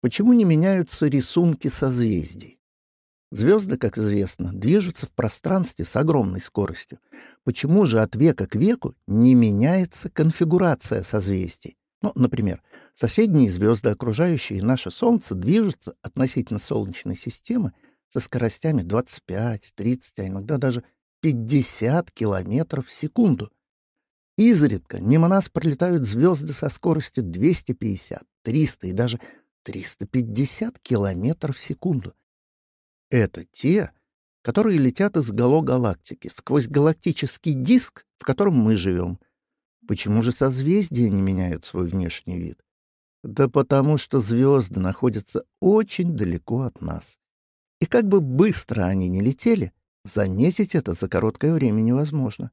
Почему не меняются рисунки созвездий? Звезды, как известно, движутся в пространстве с огромной скоростью. Почему же от века к веку не меняется конфигурация созвездий? Ну, например, соседние звезды, окружающие наше Солнце, движутся относительно Солнечной системы со скоростями 25, 30, а иногда даже 50 километров в секунду. Изредка мимо нас пролетают звезды со скоростью 250, 300 и даже 350 километров в секунду. Это те, которые летят из гало галактики, сквозь галактический диск, в котором мы живем. Почему же созвездия не меняют свой внешний вид? Да потому что звезды находятся очень далеко от нас. И как бы быстро они ни летели, заметить это за короткое время невозможно.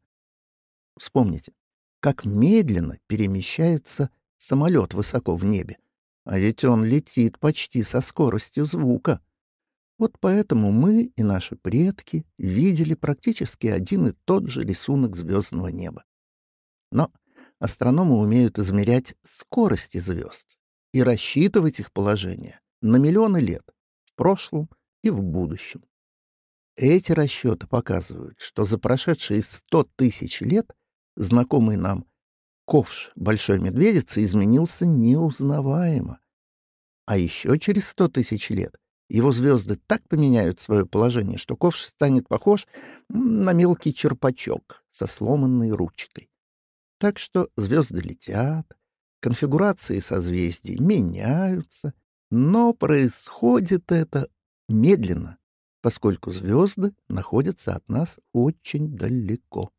Вспомните, как медленно перемещается самолет высоко в небе. А ведь он летит почти со скоростью звука. Вот поэтому мы и наши предки видели практически один и тот же рисунок звездного неба. Но астрономы умеют измерять скорости звезд и рассчитывать их положение на миллионы лет в прошлом и в будущем. Эти расчеты показывают, что за прошедшие 100 тысяч лет знакомый нам ковш Большой Медведицы изменился неузнаваемо. А еще через сто тысяч лет его звезды так поменяют свое положение, что ковш станет похож на мелкий черпачок со сломанной ручкой. Так что звезды летят, конфигурации созвездий меняются, но происходит это медленно, поскольку звезды находятся от нас очень далеко.